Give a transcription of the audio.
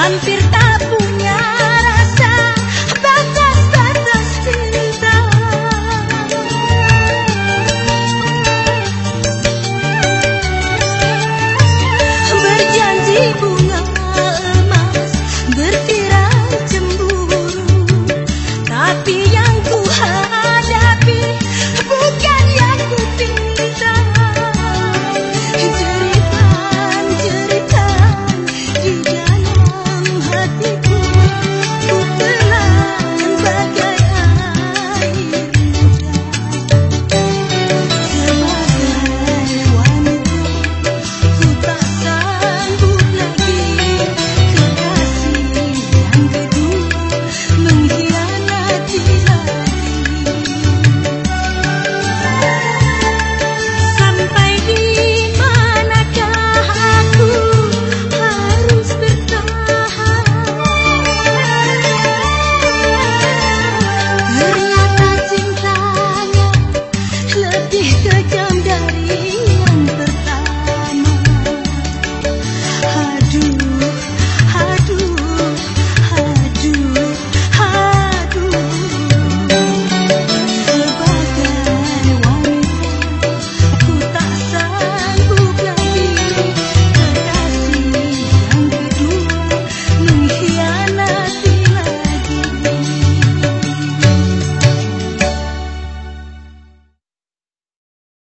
hampir tak